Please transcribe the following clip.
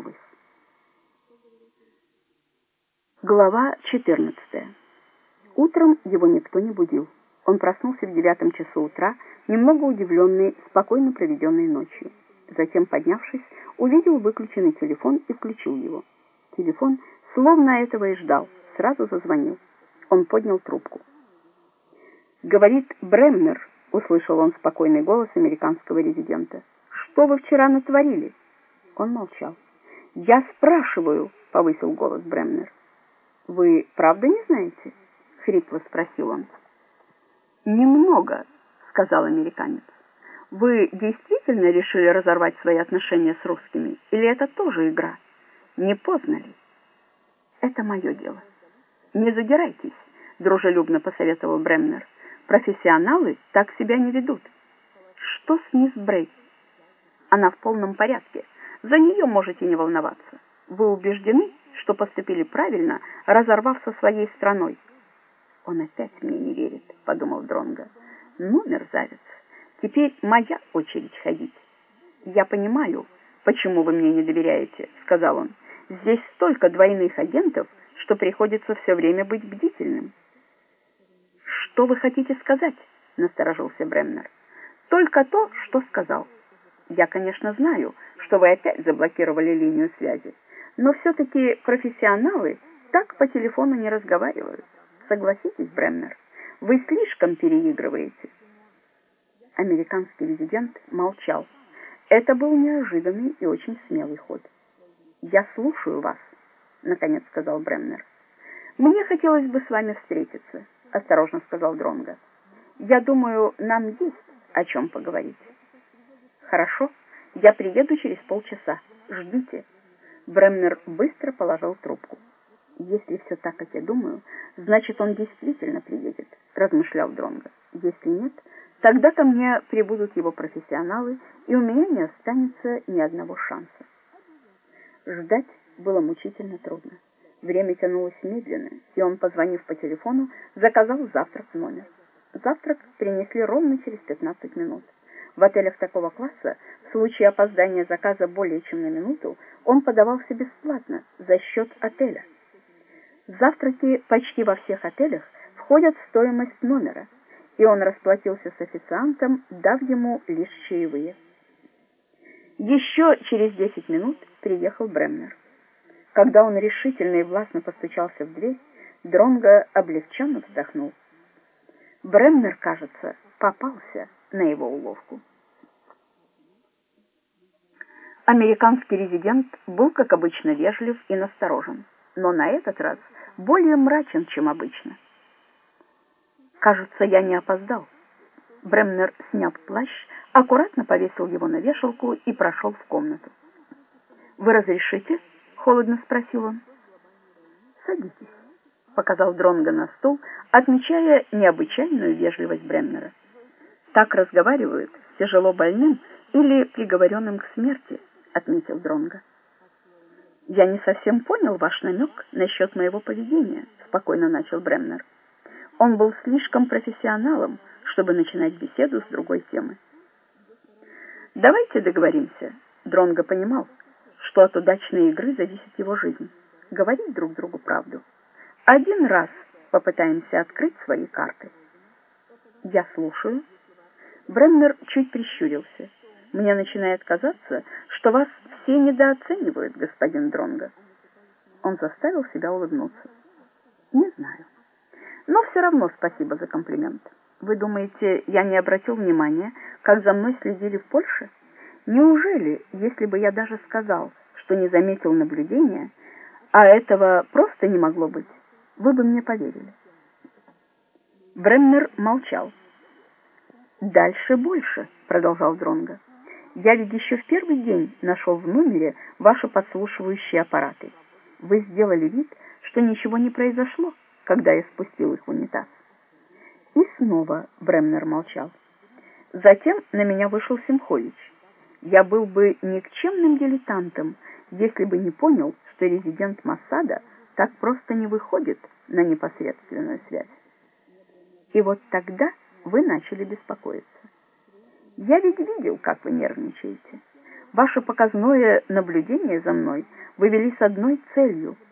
высказываюсь. Глава 14. Утром его никто не будил. Он проснулся в девятом часу утра, немного удивленный спокойно проведенной ночью. Затем, поднявшись, увидел выключенный телефон и включил его. Телефон, словно этого и ждал, сразу зазвонил. Он поднял трубку. «Говорит Бремнер», — услышал он спокойный голос американского резидента. «Что вы вчера натворили?» Он молчал. «Я спрашиваю», — повысил голос Бремнер. «Вы правда не знаете?» — хрипло спросил он. «Немного», — сказал американец. «Вы действительно решили разорвать свои отношения с русскими, или это тоже игра? Не поздно ли?» «Это мое дело». «Не задирайтесь», — дружелюбно посоветовал Бремнер. «Профессионалы так себя не ведут». «Что с мисс Брейк?» «Она в полном порядке. За нее можете не волноваться. Вы убеждены, что поступили правильно, разорвав со своей страной?» «Он опять мне не верит», — подумал Дронго. «Ну, мерзавец, теперь моя очередь ходить». «Я понимаю, почему вы мне не доверяете», — сказал он. «Здесь столько двойных агентов, что приходится все время быть бдительным». «Что вы хотите сказать?» — насторожился Бремнер. «Только то, что сказал. Я, конечно, знаю, что вы опять заблокировали линию связи, но все-таки профессионалы так по телефону не разговаривают. Согласитесь, Бремнер, вы слишком переигрываете». Американский резидент молчал. Это был неожиданный и очень смелый ход. «Я слушаю вас», — наконец сказал Бремнер. «Мне хотелось бы с вами встретиться», — осторожно сказал Дронго. «Я думаю, нам есть о чем поговорить». «Хорошо, я приеду через полчаса. Ждите». Бремнер быстро положил трубку. «Если все так, как я думаю, значит, он действительно приедет», — размышлял Дронго. «Если нет, тогда ко мне прибудут его профессионалы, и у меня не останется ни одного шанса». Ждать было мучительно трудно. Время тянулось медленно, и он, позвонив по телефону, заказал завтрак в номер. Завтрак принесли ровно через 15 минут. В отелях такого класса в случае опоздания заказа более чем на минуту он подавался бесплатно за счет отеля. Завтраки почти во всех отелях входят в стоимость номера, и он расплатился с официантом, дав ему лишь чаевые. Еще через 10 минут приехал Бремнер. Когда он решительно и властно постучался в дверь, Дронго облегченно вздохнул. Бремнер, кажется, попался на его уловку. Американский резидент был, как обычно, вежлив и насторожен, но на этот раз более мрачен, чем обычно. «Кажется, я не опоздал». Бремнер, сняв плащ, аккуратно повесил его на вешалку и прошел в комнату. «Вы разрешите?» — холодно спросил он. «Садитесь», — показал Дронго на стол, отмечая необычайную вежливость Бремнера. «Так разговаривают с тяжело больным или приговоренным к смерти», — отметил Дронго. «Я не совсем понял ваш намек насчет моего поведения», — спокойно начал Бремнер. Он был слишком профессионалом, чтобы начинать беседу с другой темы. «Давайте договоримся», — Дронго понимал, что от удачной игры зависит его жизнь. Говорить друг другу правду. Один раз попытаемся открыть свои карты. «Я слушаю». Бремнер чуть прищурился. Мне начинает казаться, что вас все недооценивают, господин Дронго. Он заставил себя улыбнуться. Не знаю. Но все равно спасибо за комплимент. Вы думаете, я не обратил внимания, как за мной следили в Польше? Неужели, если бы я даже сказал, что не заметил наблюдения, а этого просто не могло быть, вы бы мне поверили? Бремнер молчал. «Дальше больше», — продолжал Дронго. Я ведь еще в первый день нашел в номере ваши подслушивающие аппараты. Вы сделали вид, что ничего не произошло, когда я спустил их в унитаз. И снова Бремнер молчал. Затем на меня вышел Симхович. Я был бы никчемным дилетантом, если бы не понял, что резидент Массада так просто не выходит на непосредственную связь. И вот тогда вы начали беспокоиться. Я ведь видел, как вы нервничаете. Ваше показное наблюдение за мной вы вели с одной целью